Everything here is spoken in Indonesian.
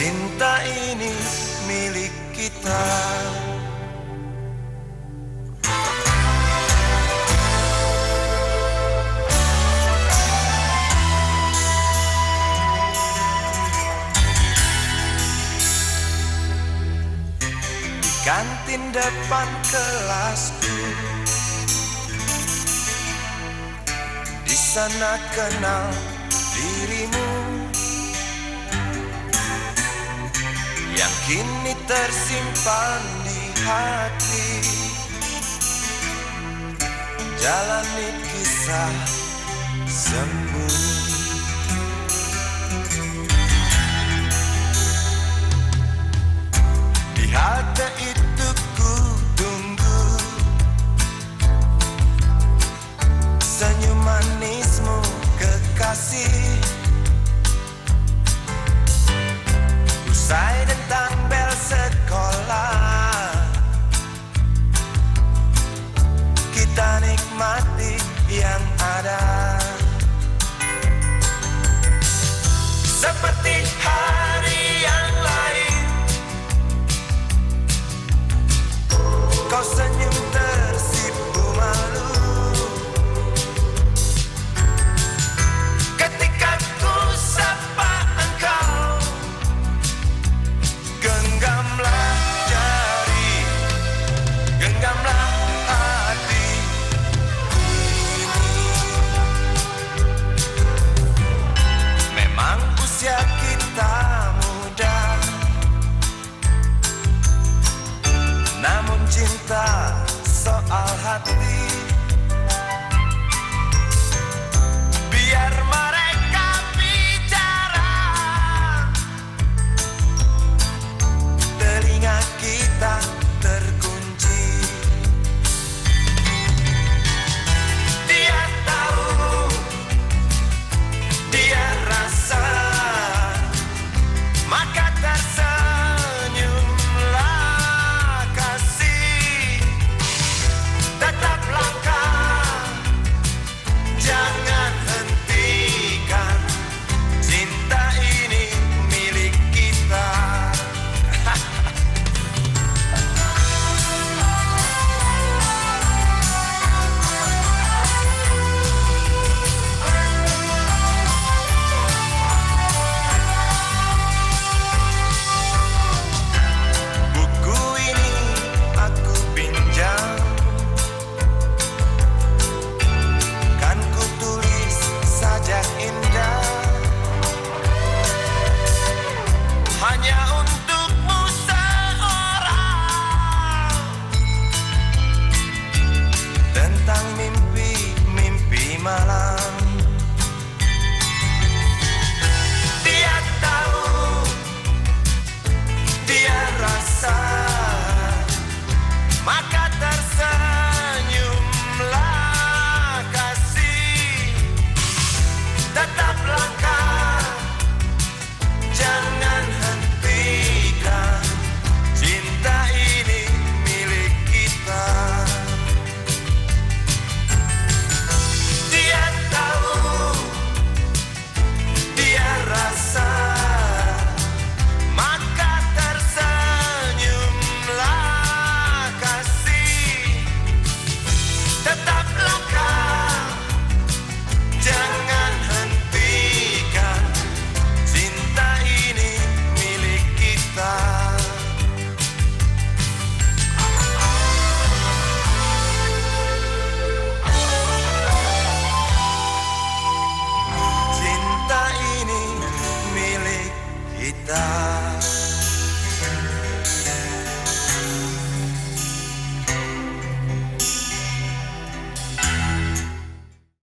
Cinta ini milik kita. Di kantin depan kelasku Di sana kenal dirimu kini tersimpan di hati. Jalani kisah sembunyi. Di halte itu ku tunggu. Senyum manismu kekasih high. hot